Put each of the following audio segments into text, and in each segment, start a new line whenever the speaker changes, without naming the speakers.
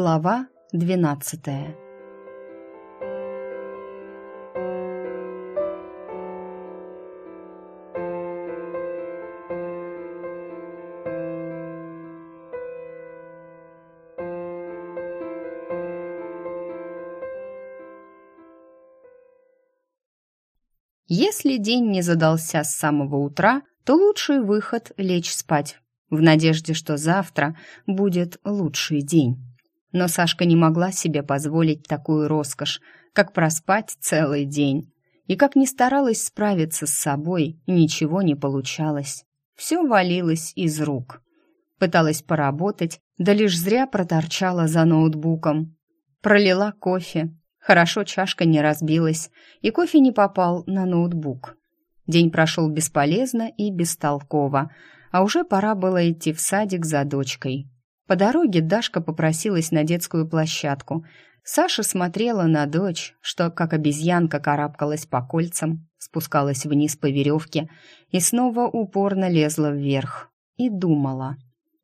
Глава двенадцатая Если день не задался с самого утра, то лучший выход — лечь спать, в надежде, что завтра будет лучший день. Но Сашка не могла себе позволить такую роскошь, как проспать целый день. И как ни старалась справиться с собой, ничего не получалось. Все валилось из рук. Пыталась поработать, да лишь зря проторчала за ноутбуком. Пролила кофе. Хорошо чашка не разбилась, и кофе не попал на ноутбук. День прошел бесполезно и бестолково, а уже пора было идти в садик за дочкой. По дороге Дашка попросилась на детскую площадку. Саша смотрела на дочь, что как обезьянка карабкалась по кольцам, спускалась вниз по веревке и снова упорно лезла вверх. И думала.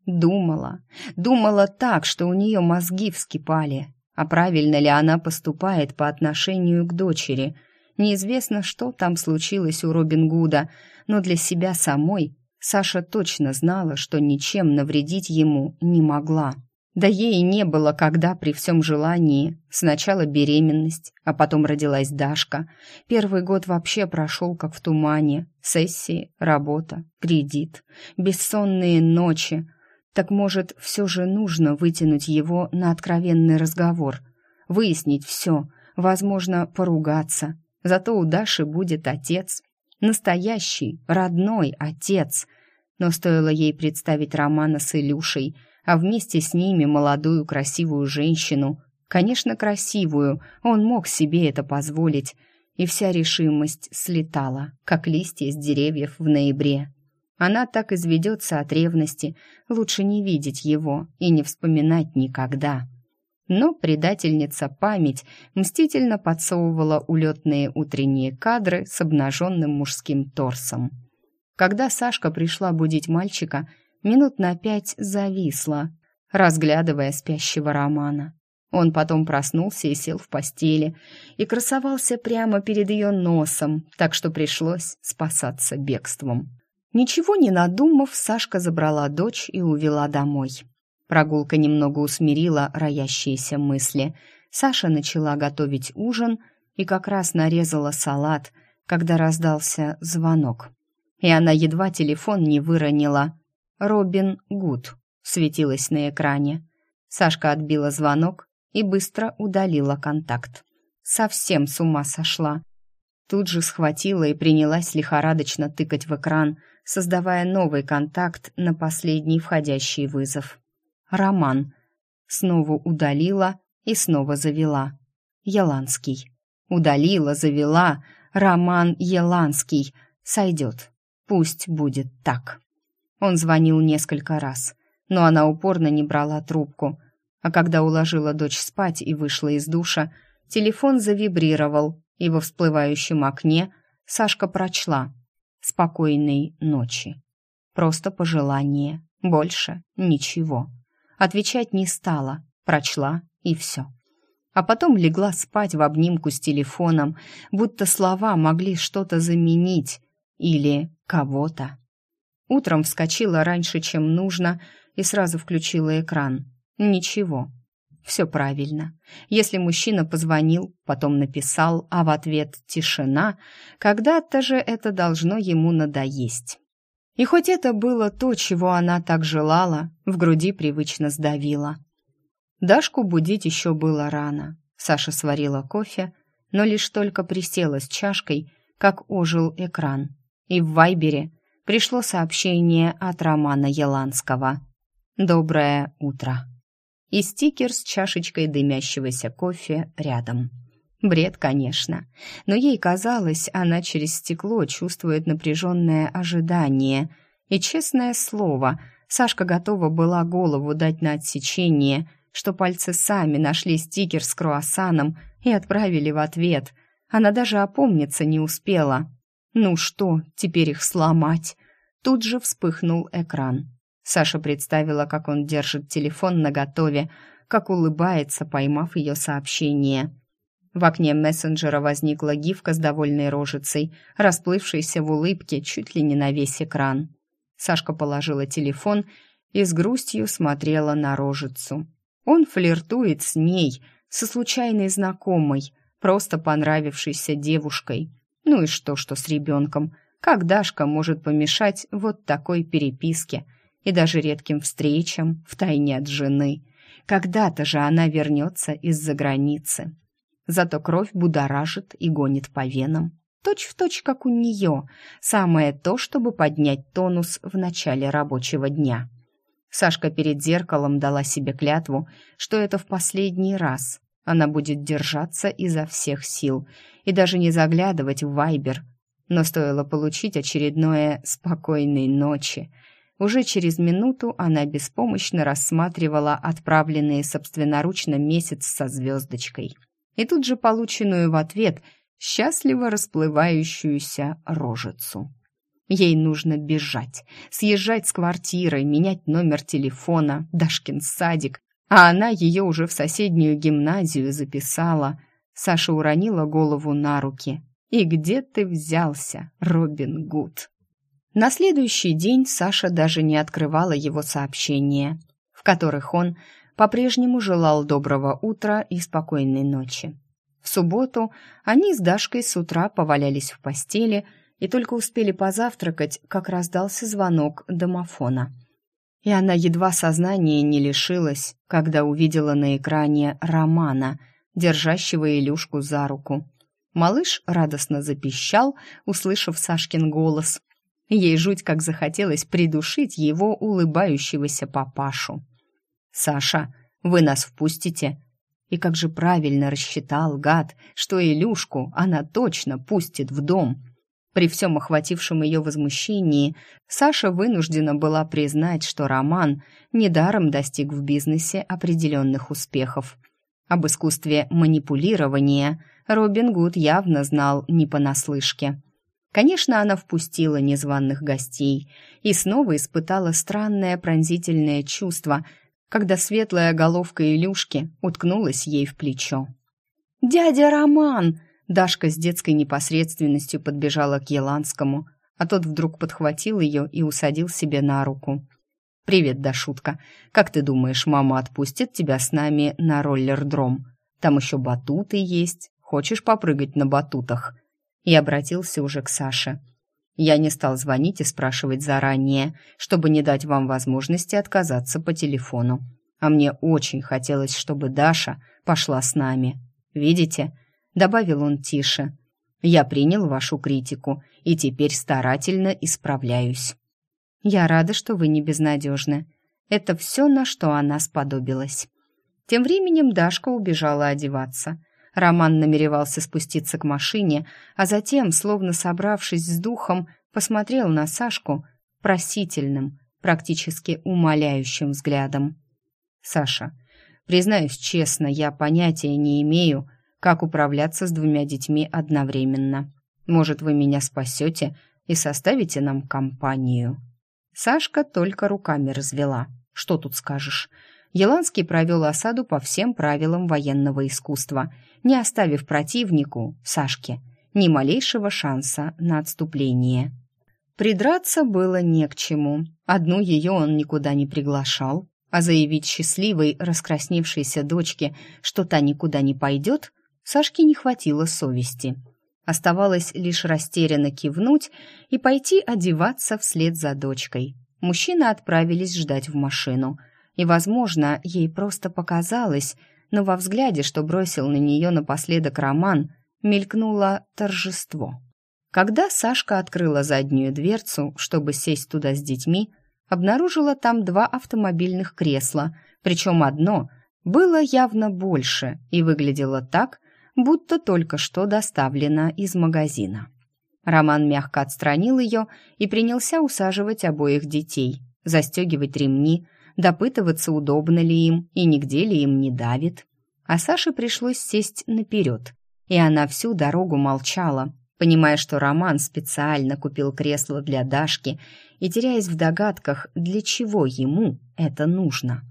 Думала. Думала так, что у нее мозги вскипали. А правильно ли она поступает по отношению к дочери? Неизвестно, что там случилось у Робин Гуда, но для себя самой Саша точно знала, что ничем навредить ему не могла. Да ей не было когда при всем желании. Сначала беременность, а потом родилась Дашка. Первый год вообще прошел как в тумане. Сессии, работа, кредит, бессонные ночи. Так может, все же нужно вытянуть его на откровенный разговор. Выяснить все, возможно, поругаться. Зато у Даши будет отец, Настоящий, родной отец. Но стоило ей представить Романа с Илюшей, а вместе с ними молодую красивую женщину, конечно, красивую, он мог себе это позволить, и вся решимость слетала, как листья с деревьев в ноябре. Она так изведется от ревности, лучше не видеть его и не вспоминать никогда. Но предательница память мстительно подсовывала улетные утренние кадры с обнаженным мужским торсом. Когда Сашка пришла будить мальчика, минут на пять зависла, разглядывая спящего Романа. Он потом проснулся и сел в постели, и красовался прямо перед ее носом, так что пришлось спасаться бегством. Ничего не надумав, Сашка забрала дочь и увела домой. Прогулка немного усмирила роящиеся мысли. Саша начала готовить ужин и как раз нарезала салат, когда раздался звонок. И она едва телефон не выронила. «Робин Гуд» светилась на экране. Сашка отбила звонок и быстро удалила контакт. Совсем с ума сошла. Тут же схватила и принялась лихорадочно тыкать в экран, создавая новый контакт на последний входящий вызов. Роман. Снова удалила и снова завела. Еланский. Удалила, завела. Роман Еланский. Сойдет. Пусть будет так. Он звонил несколько раз, но она упорно не брала трубку. А когда уложила дочь спать и вышла из душа, телефон завибрировал, и во всплывающем окне Сашка прочла «Спокойной ночи». Просто пожелание, больше ничего. Отвечать не стала, прочла и все. А потом легла спать в обнимку с телефоном, будто слова могли что-то заменить или кого-то. Утром вскочила раньше, чем нужно, и сразу включила экран. Ничего. Все правильно. Если мужчина позвонил, потом написал, а в ответ тишина, когда-то же это должно ему надоесть. И хоть это было то, чего она так желала, в груди привычно сдавило. Дашку будить еще было рано. Саша сварила кофе, но лишь только присела с чашкой, как ожил экран. И в Вайбере пришло сообщение от Романа Еланского. «Доброе утро». И стикер с чашечкой дымящегося кофе рядом. Бред, конечно, но ей казалось, она через стекло чувствует напряженное ожидание. И, честное слово, Сашка готова была голову дать на отсечение, что пальцы сами нашли стикер с круассаном и отправили в ответ. Она даже опомниться не успела. Ну что, теперь их сломать? Тут же вспыхнул экран. Саша представила, как он держит телефон наготове, как улыбается, поймав ее сообщение. В окне мессенджера возникла гифка с довольной рожицей, расплывшейся в улыбке чуть ли не на весь экран. Сашка положила телефон и с грустью смотрела на рожицу. Он флиртует с ней, со случайной знакомой, просто понравившейся девушкой. Ну и что, что с ребенком? Как Дашка может помешать вот такой переписке и даже редким встречам втайне от жены? Когда-то же она вернется из-за границы. Зато кровь будоражит и гонит по венам. Точь в точь, как у нее. Самое то, чтобы поднять тонус в начале рабочего дня. Сашка перед зеркалом дала себе клятву, что это в последний раз. Она будет держаться изо всех сил и даже не заглядывать в Вайбер. Но стоило получить очередное «спокойной ночи», уже через минуту она беспомощно рассматривала отправленные собственноручно месяц со звездочкой и тут же полученную в ответ счастливо расплывающуюся рожицу. Ей нужно бежать, съезжать с квартиры, менять номер телефона, Дашкин садик, а она ее уже в соседнюю гимназию записала. Саша уронила голову на руки. «И где ты взялся, Робин Гуд?» На следующий день Саша даже не открывала его сообщения, в которых он по-прежнему желал доброго утра и спокойной ночи. В субботу они с Дашкой с утра повалялись в постели и только успели позавтракать, как раздался звонок домофона. И она едва сознания не лишилась, когда увидела на экране Романа, держащего Илюшку за руку. Малыш радостно запищал, услышав Сашкин голос. Ей жуть как захотелось придушить его улыбающегося папашу. «Саша, вы нас впустите?» И как же правильно рассчитал гад, что Илюшку она точно пустит в дом. При всем охватившем ее возмущении, Саша вынуждена была признать, что Роман недаром достиг в бизнесе определенных успехов. Об искусстве манипулирования Робин Гуд явно знал не понаслышке. Конечно, она впустила незваных гостей и снова испытала странное пронзительное чувство – когда светлая головка Илюшки уткнулась ей в плечо. «Дядя Роман!» Дашка с детской непосредственностью подбежала к Еланскому, а тот вдруг подхватил ее и усадил себе на руку. «Привет, Дашутка. Как ты думаешь, мама отпустит тебя с нами на роллер-дром? Там еще батуты есть. Хочешь попрыгать на батутах?» И обратился уже к Саше. Я не стал звонить и спрашивать заранее, чтобы не дать вам возможности отказаться по телефону. А мне очень хотелось, чтобы Даша пошла с нами. Видите?» — добавил он тише. «Я принял вашу критику и теперь старательно исправляюсь». «Я рада, что вы не безнадежны. Это все, на что она сподобилась». Тем временем Дашка убежала одеваться — Роман намеревался спуститься к машине, а затем, словно собравшись с духом, посмотрел на Сашку просительным, практически умоляющим взглядом. «Саша, признаюсь честно, я понятия не имею, как управляться с двумя детьми одновременно. Может, вы меня спасете и составите нам компанию?» Сашка только руками развела. «Что тут скажешь?» Еланский провел осаду по всем правилам военного искусства, не оставив противнику, Сашке, ни малейшего шанса на отступление. Придраться было не к чему. Одну ее он никуда не приглашал, а заявить счастливой, раскрасневшейся дочке, что та никуда не пойдет, Сашке не хватило совести. Оставалось лишь растерянно кивнуть и пойти одеваться вслед за дочкой. Мужчины отправились ждать в машину – и, возможно, ей просто показалось, но во взгляде, что бросил на нее напоследок Роман, мелькнуло торжество. Когда Сашка открыла заднюю дверцу, чтобы сесть туда с детьми, обнаружила там два автомобильных кресла, причем одно было явно больше и выглядело так, будто только что доставлено из магазина. Роман мягко отстранил ее и принялся усаживать обоих детей, застегивать ремни, допытываться, удобно ли им и нигде ли им не давит. А Саше пришлось сесть наперед, и она всю дорогу молчала, понимая, что Роман специально купил кресло для Дашки и теряясь в догадках, для чего ему это нужно.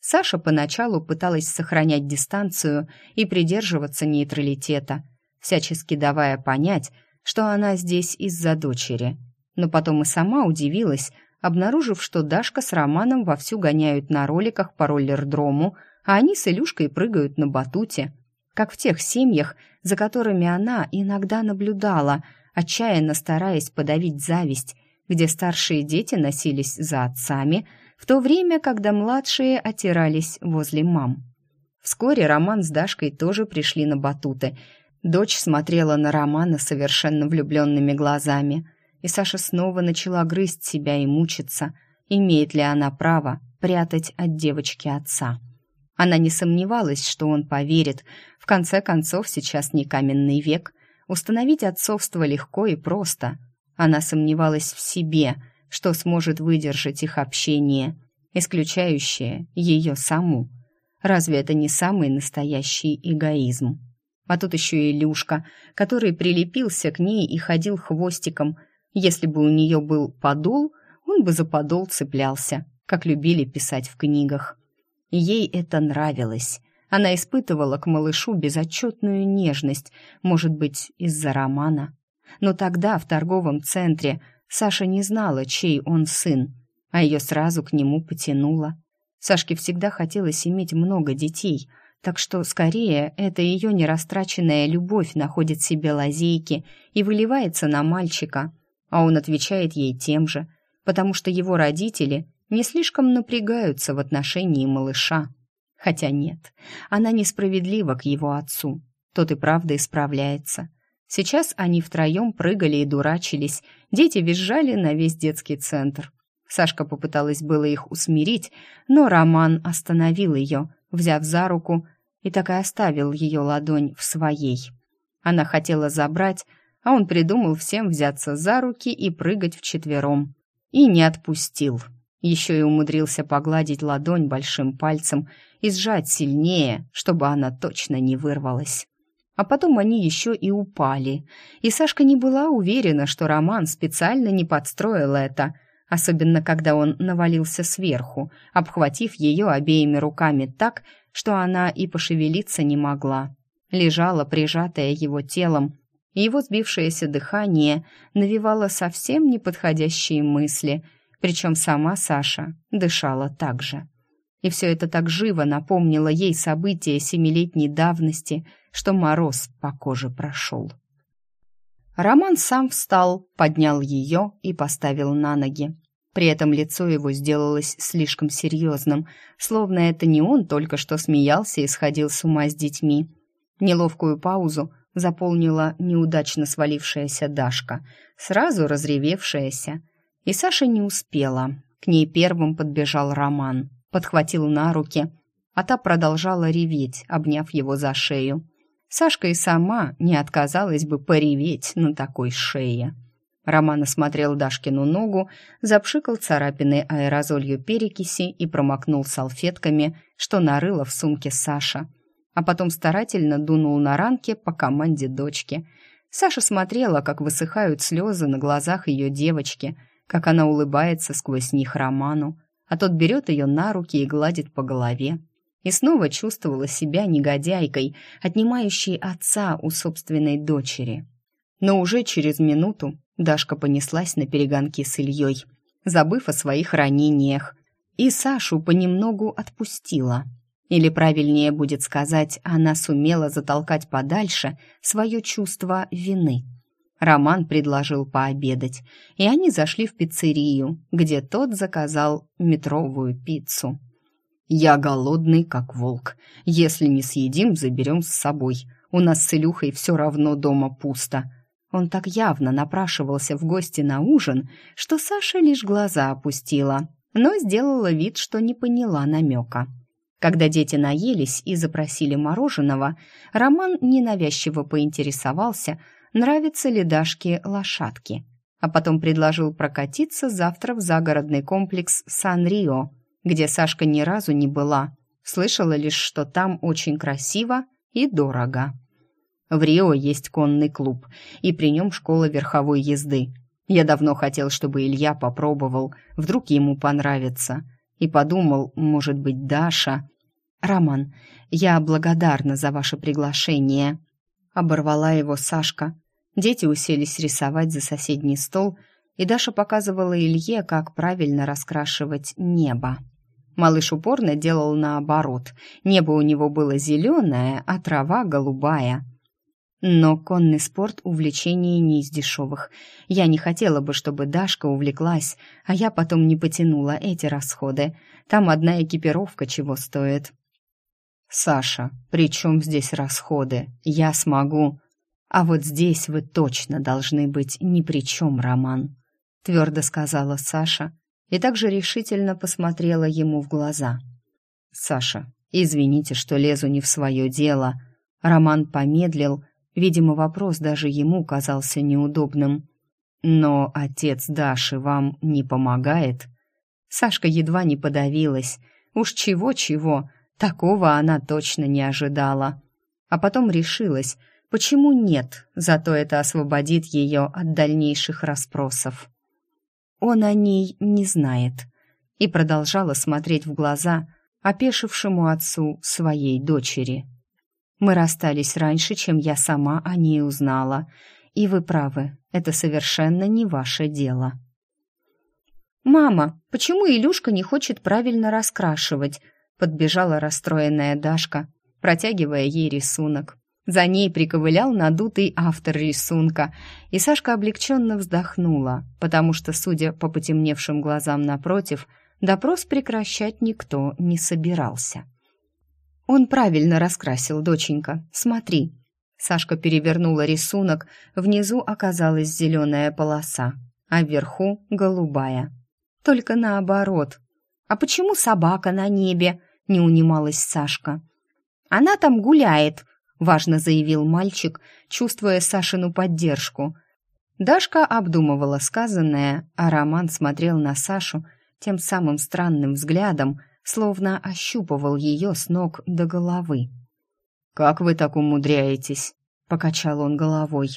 Саша поначалу пыталась сохранять дистанцию и придерживаться нейтралитета, всячески давая понять, что она здесь из-за дочери. Но потом и сама удивилась, обнаружив, что Дашка с Романом вовсю гоняют на роликах по роллердрому, а они с Илюшкой прыгают на батуте, как в тех семьях, за которыми она иногда наблюдала, отчаянно стараясь подавить зависть, где старшие дети носились за отцами, в то время, когда младшие отирались возле мам. Вскоре Роман с Дашкой тоже пришли на батуты. Дочь смотрела на Романа совершенно влюбленными глазами, и Саша снова начала грызть себя и мучиться, имеет ли она право прятать от девочки отца. Она не сомневалась, что он поверит. В конце концов, сейчас не каменный век. Установить отцовство легко и просто. Она сомневалась в себе, что сможет выдержать их общение, исключающее ее саму. Разве это не самый настоящий эгоизм? А тут еще и Илюшка, который прилепился к ней и ходил хвостиком. Если бы у нее был подол, он бы за подол цеплялся, как любили писать в книгах. Ей это нравилось. Она испытывала к малышу безотчетную нежность, может быть, из-за романа. Но тогда, в торговом центре, Саша не знала, чей он сын, а ее сразу к нему потянуло. Сашке всегда хотелось иметь много детей, так что, скорее, это ее нерастраченная любовь находит себе лазейки и выливается на мальчика, а он отвечает ей тем же, потому что его родители не слишком напрягаются в отношении малыша. Хотя нет, она несправедлива к его отцу. Тот и правда исправляется. Сейчас они втроем прыгали и дурачились, дети визжали на весь детский центр. Сашка попыталась было их усмирить, но Роман остановил ее, взяв за руку, и так и оставил ее ладонь в своей. Она хотела забрать, а он придумал всем взяться за руки и прыгать вчетвером. И не отпустил. Еще и умудрился погладить ладонь большим пальцем и сжать сильнее, чтобы она точно не вырвалась. А потом они еще и упали. И Сашка не была уверена, что Роман специально не подстроил это, особенно когда он навалился сверху, обхватив ее обеими руками так, что она и пошевелиться не могла. Лежала, прижатая его телом, его сбившееся дыхание навевало совсем неподходящие мысли — причем сама Саша дышала так же. И все это так живо напомнило ей события семилетней давности, что мороз по коже прошел. Роман сам встал, поднял ее и поставил на ноги. При этом лицо его сделалось слишком серьезным, словно это не он только что смеялся и сходил с ума с детьми. Неловкую паузу заполнила неудачно свалившаяся Дашка, сразу разревевшаяся, и Саша не успела. К ней первым подбежал Роман, подхватил на руки, а та продолжала реветь, обняв его за шею. Сашка и сама не отказалась бы пореветь на такой шее. Роман осмотрел Дашкину ногу, запшикал царапины аэрозолью перекиси и промокнул салфетками, что нарыло в сумке Саша. А потом старательно дунул на ранки по команде дочки. Саша смотрела, как высыхают слезы на глазах ее девочки – как она улыбается сквозь них Роману, а тот берет ее на руки и гладит по голове. И снова чувствовала себя негодяйкой, отнимающей отца у собственной дочери. Но уже через минуту Дашка понеслась на перегонки с Ильей, забыв о своих ранениях, и Сашу понемногу отпустила. Или правильнее будет сказать, она сумела затолкать подальше свое чувство вины. Роман предложил пообедать, и они зашли в пиццерию, где тот заказал метровую пиццу. «Я голодный, как волк. Если не съедим, заберем с собой. У нас с Илюхой все равно дома пусто». Он так явно напрашивался в гости на ужин, что Саша лишь глаза опустила, но сделала вид, что не поняла намека. Когда дети наелись и запросили мороженого, Роман ненавязчиво поинтересовался, нравятся ли Дашке лошадки, а потом предложил прокатиться завтра в загородный комплекс Сан-Рио, где Сашка ни разу не была, слышала лишь, что там очень красиво и дорого. В Рио есть конный клуб, и при нем школа верховой езды. Я давно хотел, чтобы Илья попробовал, вдруг ему понравится. И подумал, может быть, Даша... «Роман, я благодарна за ваше приглашение», — оборвала его Сашка. Дети уселись рисовать за соседний стол, и Даша показывала Илье, как правильно раскрашивать небо. Малыш упорно делал наоборот. Небо у него было зеленое, а трава голубая. Но конный спорт — увлечение не из дешевых. Я не хотела бы, чтобы Дашка увлеклась, а я потом не потянула эти расходы. Там одна экипировка чего стоит. «Саша, при чем здесь расходы? Я смогу». «А вот здесь вы точно должны быть ни при чем, Роман», — твердо сказала Саша и также решительно посмотрела ему в глаза. «Саша, извините, что лезу не в свое дело». Роман помедлил, Видимо, вопрос даже ему казался неудобным. «Но отец Даши вам не помогает?» Сашка едва не подавилась. Уж чего-чего, такого она точно не ожидала. А потом решилась, почему нет, зато это освободит ее от дальнейших расспросов. Он о ней не знает. И продолжала смотреть в глаза опешившему отцу своей дочери. Мы расстались раньше, чем я сама о ней узнала. И вы правы, это совершенно не ваше дело. «Мама, почему Илюшка не хочет правильно раскрашивать?» Подбежала расстроенная Дашка, протягивая ей рисунок. За ней приковылял надутый автор рисунка, и Сашка облегченно вздохнула, потому что, судя по потемневшим глазам напротив, допрос прекращать никто не собирался. «Он правильно раскрасил, доченька. Смотри». Сашка перевернула рисунок, внизу оказалась зеленая полоса, а вверху — голубая. Только наоборот. «А почему собака на небе?» — не унималась Сашка. «Она там гуляет», — важно заявил мальчик, чувствуя Сашину поддержку. Дашка обдумывала сказанное, а Роман смотрел на Сашу тем самым странным взглядом, словно ощупывал ее с ног до головы. «Как вы так умудряетесь?» — покачал он головой.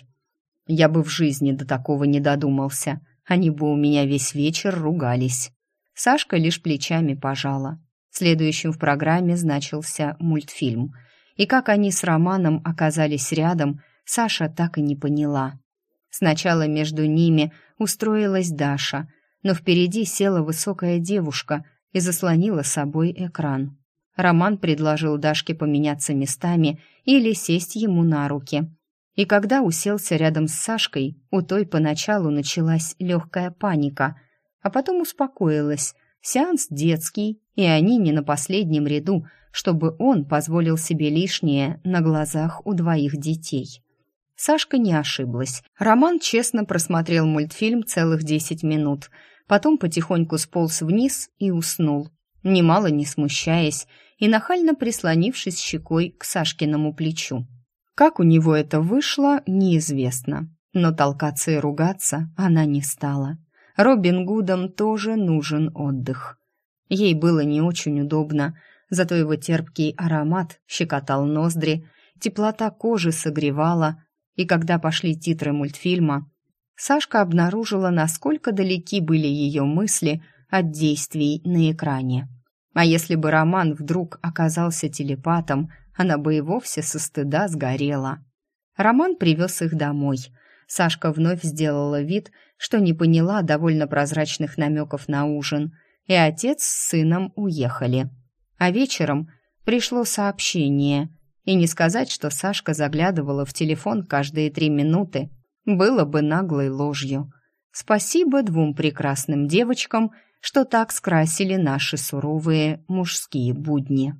«Я бы в жизни до такого не додумался. Они бы у меня весь вечер ругались». Сашка лишь плечами пожала. Следующим в программе значился мультфильм. И как они с Романом оказались рядом, Саша так и не поняла. Сначала между ними устроилась Даша, но впереди села высокая девушка — и заслонила собой экран. Роман предложил Дашке поменяться местами или сесть ему на руки. И когда уселся рядом с Сашкой, у той поначалу началась легкая паника, а потом успокоилась. Сеанс детский, и они не на последнем ряду, чтобы он позволил себе лишнее на глазах у двоих детей. Сашка не ошиблась. Роман честно просмотрел мультфильм целых десять минут – потом потихоньку сполз вниз и уснул, немало не смущаясь и нахально прислонившись щекой к Сашкиному плечу. Как у него это вышло, неизвестно, но толкаться и ругаться она не стала. Робин Гудам тоже нужен отдых. Ей было не очень удобно, зато его терпкий аромат щекотал ноздри, теплота кожи согревала, и когда пошли титры мультфильма, Сашка обнаружила, насколько далеки были ее мысли от действий на экране. А если бы Роман вдруг оказался телепатом, она бы и вовсе со стыда сгорела. Роман привез их домой. Сашка вновь сделала вид, что не поняла довольно прозрачных намеков на ужин, и отец с сыном уехали. А вечером пришло сообщение, и не сказать, что Сашка заглядывала в телефон каждые три минуты, было бы наглой ложью. Спасибо двум прекрасным девочкам, что так скрасили наши суровые мужские будни.